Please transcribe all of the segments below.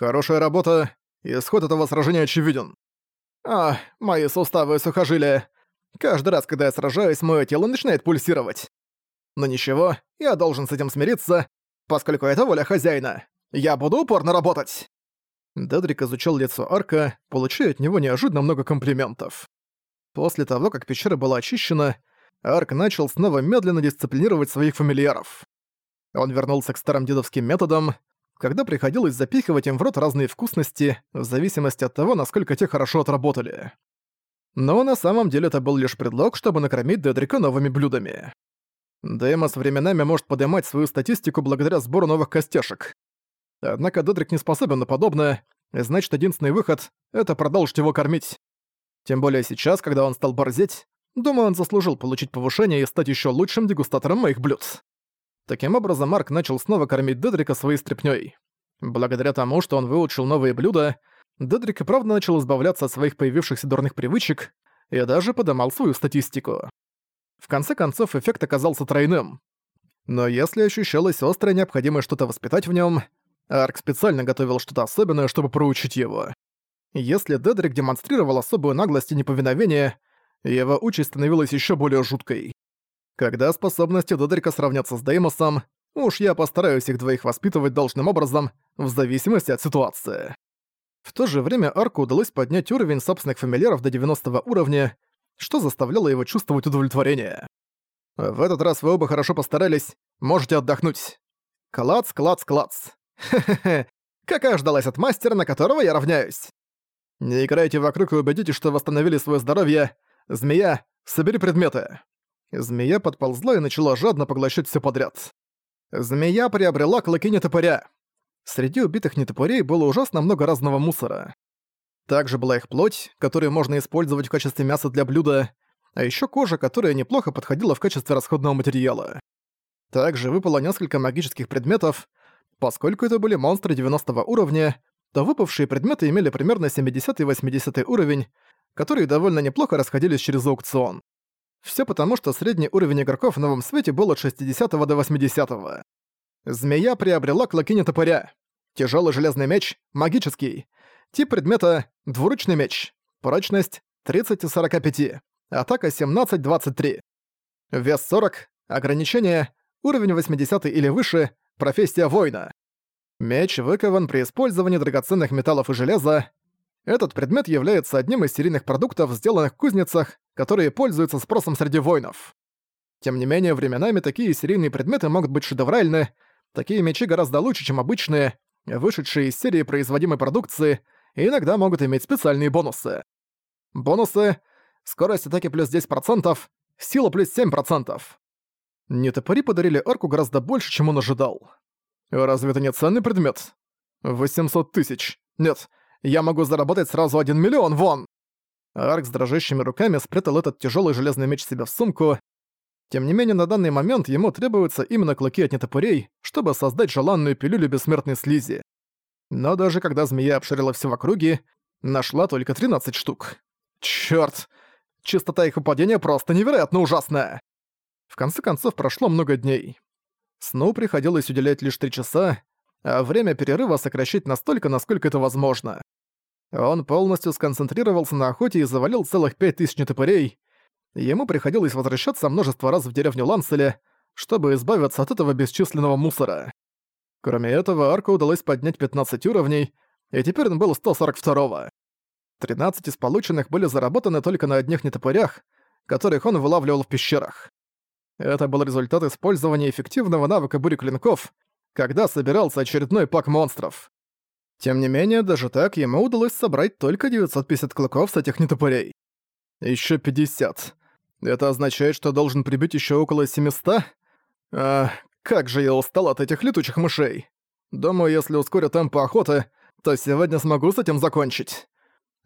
Хорошая работа. Исход этого сражения очевиден. А, мои суставы и сухожилия. Каждый раз, когда я сражаюсь, мое тело начинает пульсировать. Но ничего, я должен с этим смириться, поскольку это воля хозяина. Я буду упорно работать. Дедрик изучал лицо Арка, получая от него неожиданно много комплиментов. После того, как пещера была очищена, Арк начал снова медленно дисциплинировать своих фамильяров. Он вернулся к старым дедовским методам, когда приходилось запихивать им в рот разные вкусности, в зависимости от того, насколько те хорошо отработали. Но на самом деле это был лишь предлог, чтобы накормить Дедрика новыми блюдами. Деймос временами может поднимать свою статистику благодаря сбору новых костяшек. Однако Дедрик не способен на подобное, значит, единственный выход — это продолжить его кормить. Тем более сейчас, когда он стал борзеть, думаю, он заслужил получить повышение и стать еще лучшим дегустатором моих блюд. Таким образом, Марк начал снова кормить Дедрика своей стряпнёй. Благодаря тому, что он выучил новые блюда, Дедрик и правда начал избавляться от своих появившихся дурных привычек и даже подымал свою статистику. В конце концов, эффект оказался тройным. Но если ощущалась острая необходимость что-то воспитать в нем, Арк специально готовил что-то особенное, чтобы проучить его. Если Дедрик демонстрировал особую наглость и неповиновение, его участь становилась еще более жуткой. Когда способности Дедрика сравнятся с Деймосом, уж я постараюсь их двоих воспитывать должным образом, в зависимости от ситуации. В то же время Арку удалось поднять уровень собственных фамильяров до 90 уровня, что заставляло его чувствовать удовлетворение. В этот раз вы оба хорошо постарались, можете отдохнуть. Клац, клац, клац. Хе-хе-хе, как и ожидалось от мастера, на которого я равняюсь. Не играйте вокруг и убедитесь, что восстановили свое здоровье. Змея, собери предметы. Змея подползла и начала жадно поглощать все подряд. Змея приобрела клыки нетопыря. Среди убитых нетопырей было ужасно много разного мусора. Также была их плоть, которую можно использовать в качестве мяса для блюда, а еще кожа, которая неплохо подходила в качестве расходного материала. Также выпало несколько магических предметов. Поскольку это были монстры 90 уровня, то выпавшие предметы имели примерно 70 и 80 уровень, которые довольно неплохо расходились через аукцион. Все потому, что средний уровень игроков в новом свете был от 60 до 80. -го. Змея приобрела клыки нетопыря. Тяжелый железный меч, магический. Тип предмета — двуручный меч. Прочность — 30 из 45. Атака 17-23. Вес 40. Ограничение — уровень 80 или выше, профессия воина. Меч выкован при использовании драгоценных металлов и железа. Этот предмет является одним из серийных продуктов, сделанных в кузницах, которые пользуются спросом среди воинов. Тем не менее, временами такие серийные предметы могут быть шедевральны, такие мечи гораздо лучше, чем обычные, вышедшие из серии производимой продукции, и иногда могут иметь специальные бонусы. Бонусы — скорость атаки плюс 10%, сила плюс 7%. Нетопыри подарили арку гораздо больше, чем он ожидал. Разве это не ценный предмет? 800 тысяч. Нет, я могу заработать сразу 1 миллион, вон! Арк с дрожащими руками спрятал этот тяжелый железный меч себе в сумку. Тем не менее, на данный момент ему требуются именно клыки от нетопырей, чтобы создать желанную пилюлю бессмертной слизи. Но даже когда змея обширила все в округе, нашла только 13 штук. Чёрт! Частота их упадения просто невероятно ужасная! В конце концов, прошло много дней. Сну приходилось уделять лишь 3 часа, а время перерыва сокращать настолько, насколько это возможно. Он полностью сконцентрировался на охоте и завалил целых пять тысяч нетопырей. Ему приходилось возвращаться множество раз в деревню Ланселе, чтобы избавиться от этого бесчисленного мусора. Кроме этого, Арку удалось поднять 15 уровней, и теперь он был 142-го. 13 из полученных были заработаны только на одних нетопырях, которых он вылавливал в пещерах. Это был результат использования эффективного навыка бури клинков, когда собирался очередной пак монстров. Тем не менее, даже так ему удалось собрать только 950 клыков с этих нетопырей. Еще 50. Это означает, что должен прибить еще около 700? А, как же я устал от этих летучих мышей. Думаю, если ускорю темп охоты, то сегодня смогу с этим закончить.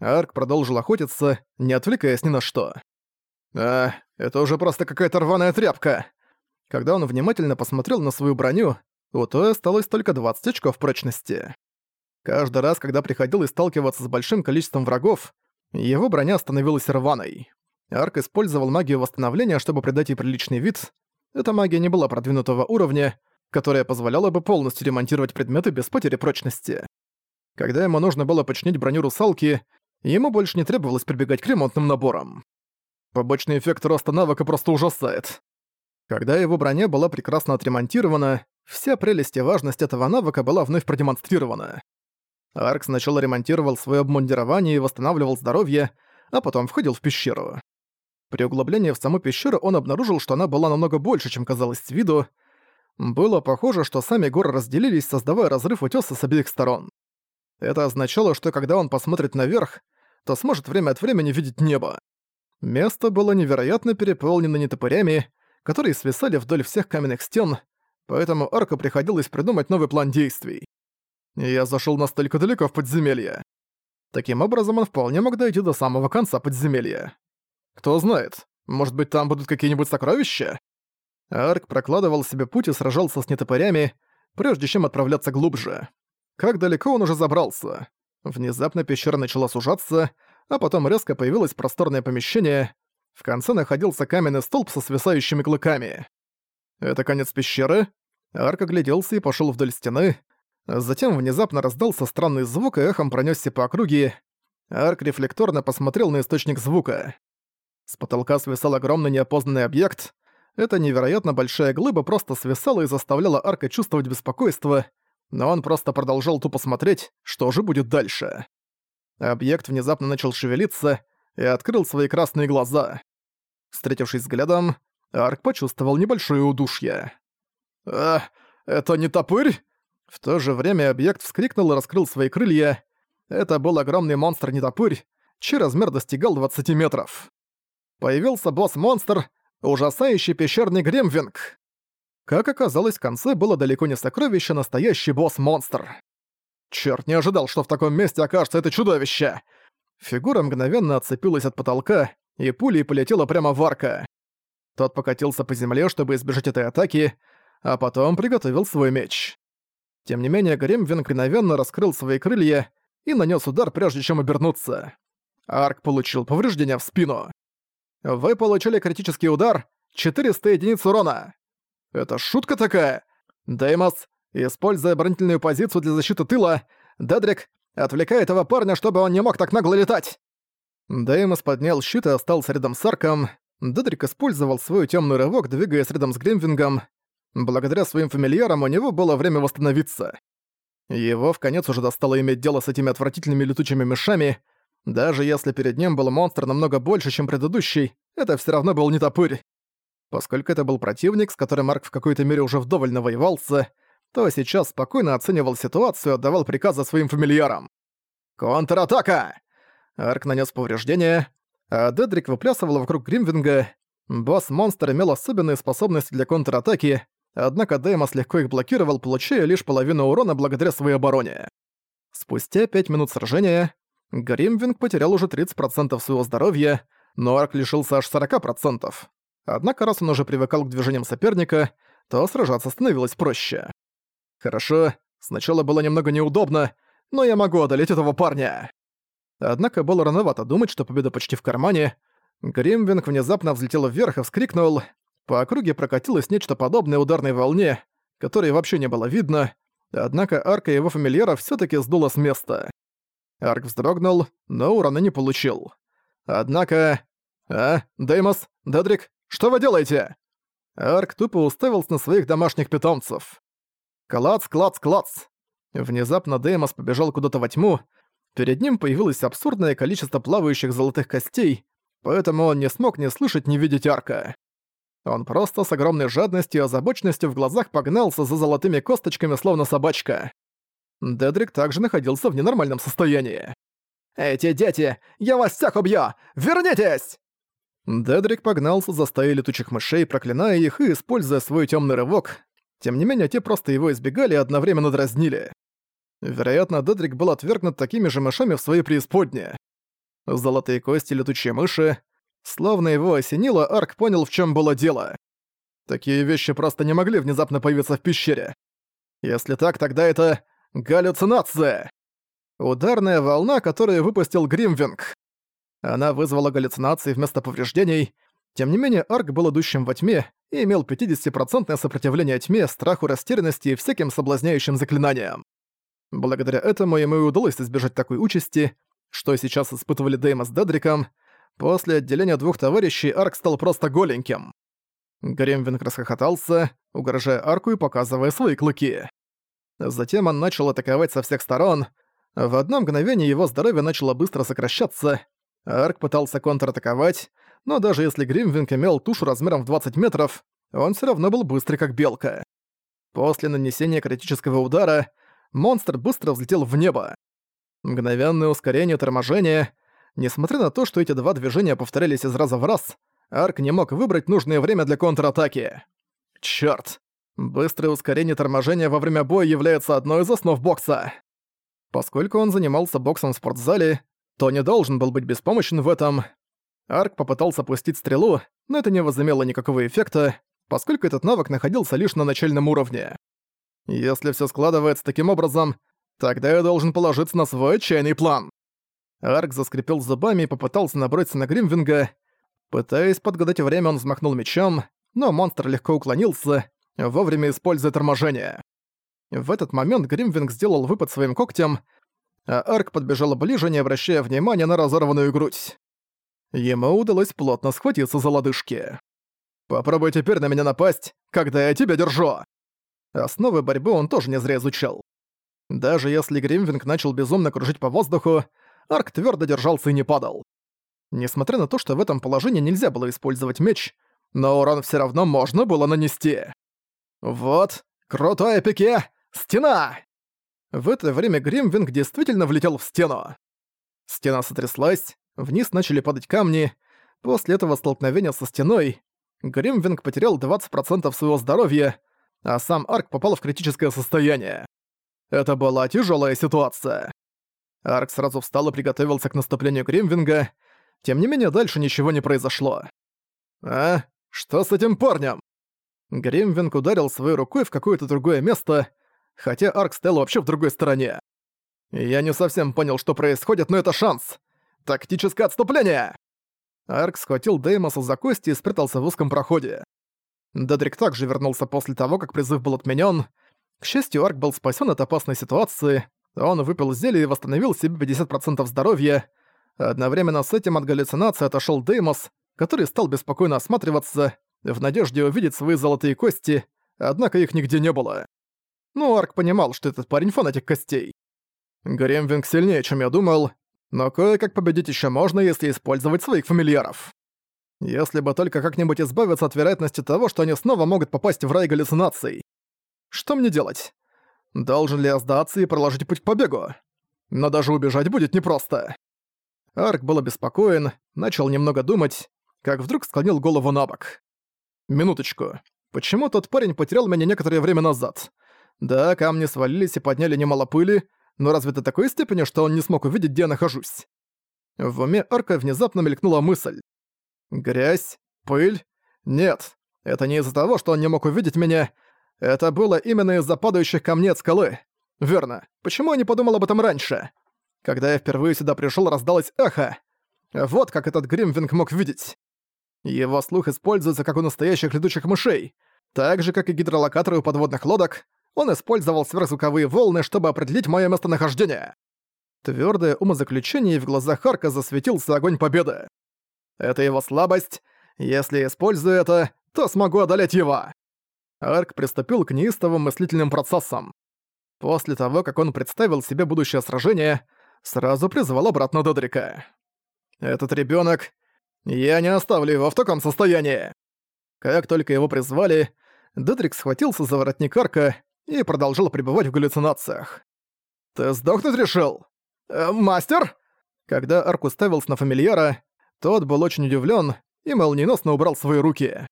Арк продолжил охотиться, не отвлекаясь ни на что. А, это уже просто какая-то рваная тряпка. Когда он внимательно посмотрел на свою броню, у той осталось только 20 очков прочности. Каждый раз, когда приходилось сталкиваться с большим количеством врагов, его броня становилась рваной. Арк использовал магию восстановления, чтобы придать ей приличный вид. Эта магия не была продвинутого уровня, которая позволяла бы полностью ремонтировать предметы без потери прочности. Когда ему нужно было починить броню русалки, ему больше не требовалось прибегать к ремонтным наборам. Побочный эффект роста навыка просто ужасает. Когда его броня была прекрасно отремонтирована, вся прелесть и важность этого навыка была вновь продемонстрирована. Арк сначала ремонтировал свое обмундирование и восстанавливал здоровье, а потом входил в пещеру. При углублении в саму пещеру он обнаружил, что она была намного больше, чем казалось с виду. Было похоже, что сами горы разделились, создавая разрыв утёса с обеих сторон. Это означало, что когда он посмотрит наверх, то сможет время от времени видеть небо. Место было невероятно переполнено нетопырями, которые свисали вдоль всех каменных стен, поэтому Арку приходилось придумать новый план действий. Я зашел настолько далеко в подземелье. Таким образом, он вполне мог дойти до самого конца подземелья. Кто знает, может быть, там будут какие-нибудь сокровища? Арк прокладывал себе путь и сражался с нетопырями, прежде чем отправляться глубже. Как далеко он уже забрался? Внезапно пещера начала сужаться, а потом резко появилось просторное помещение. В конце находился каменный столб со свисающими клыками. Это конец пещеры? Арк огляделся и пошел вдоль стены. Затем внезапно раздался странный звук и эхом пронесся по округе. Арк рефлекторно посмотрел на источник звука. С потолка свисал огромный неопознанный объект. Эта невероятно большая глыба просто свисала и заставляла Арка чувствовать беспокойство, но он просто продолжал тупо смотреть, что же будет дальше. Объект внезапно начал шевелиться и открыл свои красные глаза. Встретившись взглядом, Арк почувствовал небольшое удушье. «А, это не топырь?» В то же время объект вскрикнул и раскрыл свои крылья. Это был огромный монстр-нетопырь, чей размер достигал 20 метров. Появился босс-монстр, ужасающий пещерный Гремвинг. Как оказалось, в конце было далеко не сокровище, настоящий босс-монстр. Чёрт, не ожидал, что в таком месте окажется это чудовище! Фигура мгновенно отцепилась от потолка, и пулей полетела прямо в арка. Тот покатился по земле, чтобы избежать этой атаки, а потом приготовил свой меч. Тем не менее, Гремвин мгновенно раскрыл свои крылья и нанес удар, прежде чем обернуться. Арк получил повреждения в спину. Вы получили критический удар, 400 единиц урона. Это шутка такая? Деймос, используя оборонительную позицию для защиты тыла, Дедрик отвлекает этого парня, чтобы он не мог так нагло летать. Деймос поднял щит и остался рядом с Арком. Дедрик использовал свой темный рывок, двигаясь рядом с Гримвингом. Благодаря своим фамильярам у него было время восстановиться. Его в конец уже достало иметь дело с этими отвратительными летучими мышами. Даже если перед ним был монстр намного больше, чем предыдущий, это все равно был не топырь. Поскольку это был противник, с которым Марк в какой-то мере уже вдоволь навоевался, то сейчас спокойно оценивал ситуацию и отдавал приказы своим фамильярам. «Контратака!» Арк нанес повреждения, а Дедрик выплясывал вокруг Гримвинга. Босс-монстр имел особенные способности для контратаки, однако Деймос легко их блокировал, получая лишь половину урона благодаря своей обороне. Спустя пять минут сражения Гримвинг потерял уже 30% своего здоровья, но Арк лишился аж 40%. Однако раз он уже привыкал к движениям соперника, то сражаться становилось проще. Хорошо, сначала было немного неудобно, но я могу одолеть этого парня. Однако было рановато думать, что победа почти в кармане. Гримвинг внезапно взлетел вверх и вскрикнул. По округе прокатилось нечто подобное ударной волне, которой вообще не было видно, однако арка его фамильяра все таки сдуло с места. Арк вздрогнул, но урона не получил. Однако... «А, Деймос, Дедрик, что вы делаете?» Арк тупо уставился на своих домашних питомцев. Клац, клац, клац. Внезапно Деймос побежал куда-то во тьму, Перед ним появилось абсурдное количество плавающих золотых костей, поэтому он не смог ни слышать, ни видеть арка. Он просто с огромной жадностью и озабоченностью в глазах погнался за золотыми косточками, словно собачка. Дедрик также находился в ненормальном состоянии. «Эти дети! Я вас всех убью! Вернитесь!» Дедрик погнался за стаей летучих мышей, проклиная их и используя свой темный рывок. Тем не менее, те просто его избегали и одновременно дразнили. Вероятно, Дедрик был отвергнут такими же мышами в своей преисподне. Золотые кости летучие мыши. Словно его осенило, Арк понял, в чем было дело. Такие вещи просто не могли внезапно появиться в пещере. Если так, тогда это галлюцинация. Ударная волна, которую выпустил Гримвинг. Она вызвала галлюцинации вместо повреждений. Тем не менее, Арк был идущим во тьме и имел 50% сопротивление тьме, страху, растерянности и всяким соблазняющим заклинаниям. Благодаря этому ему и удалось избежать такой участи, что сейчас испытывали Дейма с Дедриком. После отделения двух товарищей Арк стал просто голеньким. Гремвинг расхохотался, угрожая арку и показывая свои клыки. Затем он начал атаковать со всех сторон. В одно мгновение его здоровье начало быстро сокращаться. Арк пытался контратаковать, но даже если Гримвинг имел тушу размером в 20 метров, он все равно был быстрый как белка. После нанесения критического удара монстр быстро взлетел в небо. Мгновенное ускорение торможения. Несмотря на то, что эти два движения повторялись из раза в раз, Арк не мог выбрать нужное время для контратаки. Чёрт! Быстрое ускорение торможения во время боя является одной из основ бокса. Поскольку он занимался боксом в спортзале, то не должен был быть беспомощен в этом. Арк попытался пустить стрелу, но это не возымело никакого эффекта, поскольку этот навык находился лишь на начальном уровне. Если всё складывается таким образом, тогда я должен положиться на свой отчаянный план. Арк заскрипел зубами и попытался наброситься на Гримвинга, Пытаясь подгадать время, он взмахнул мечом, но монстр легко уклонился, вовремя используя торможение. В этот момент Гримвинг сделал выпад своим когтем, а Арк подбежал ближе, не обращая внимания на разорванную грудь. Ему удалось плотно схватиться за лодыжки. «Попробуй теперь на меня напасть, когда я тебя держу!» Основы борьбы он тоже не зря изучал. Даже если Гримвинг начал безумно кружить по воздуху, Арк твердо держался и не падал. Несмотря на то, что в этом положении нельзя было использовать меч, но урон все равно можно было нанести. Вот, крутое пике! Стена! В это время Гримвинг действительно влетел в стену. Стена сотряслась, вниз начали падать камни. После этого столкновения со стеной Гримвинг потерял 20% своего здоровья, а сам Арк попал в критическое состояние. Это была тяжелая ситуация. Арк сразу встал и приготовился к наступлению Гримвинга, тем не менее, дальше ничего не произошло. «А? Что с этим парнем?» Гримвинг ударил своей рукой в какое-то другое место, хотя Арк стоял вообще в другой стороне. Я не совсем понял, что происходит, но это шанс. Тактическое отступление! Арк схватил Деймоса за кости и спрятался в узком проходе. Дедрик также вернулся после того, как призыв был отменен. К счастью, Арк был спасен от опасной ситуации. Он выпил зелье и восстановил себе 50% здоровья. Одновременно с этим от галлюцинации отошёл Деймос, который стал беспокойно осматриваться, в надежде увидеть свои золотые кости, однако их нигде не было. Ну, Арк понимал, что этот парень фанатик костей. Гремвинг сильнее, чем я думал, но кое-как победить ещё можно, если использовать своих фамильяров. Если бы только как-нибудь избавиться от вероятности того, что они снова могут попасть в рай галлюцинаций. Что мне делать? Должен ли я сдаться и проложить путь к побегу? Но даже убежать будет непросто. Арк был обеспокоен, начал немного думать, как вдруг склонил голову на бок. «Минуточку. Почему тот парень потерял меня некоторое время назад? Да, камни свалились и подняли немало пыли, но разве до такой степени, что он не смог увидеть, где я нахожусь?» В уме Арка внезапно мелькнула мысль. «Грязь? Пыль? Нет, это не из-за того, что он не мог увидеть меня. Это было именно из-за падающих камней от скалы. Верно. Почему я не подумал об этом раньше?» Когда я впервые сюда пришёл, раздалось эхо. Вот как этот Гримвинг мог видеть. Его слух используется как у настоящих летучих мышей. Так же, как и гидролокаторы у подводных лодок, он использовал сверхзвуковые волны, чтобы определить моё местонахождение. Твёрдое умозаключение в глазах Харка засветился огонь победы. Это его слабость. Если я использую это, то смогу одолеть его. Арк приступил к неистовым мыслительным процессам. После того, как он представил себе будущее сражение, сразу призвал обратно Додрика. «Этот ребёнок... Я не оставлю его в таком состоянии!» Как только его призвали, Додрик схватился за воротник арка и продолжал пребывать в галлюцинациях. «Ты сдохнуть решил? Э, мастер?» Когда Арк уставился на фамильяра, тот был очень удивлен и молниеносно убрал свои руки.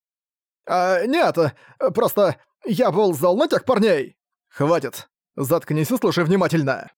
«А, нет, просто я был зол на тех парней!» «Хватит, заткнись и слушай внимательно!»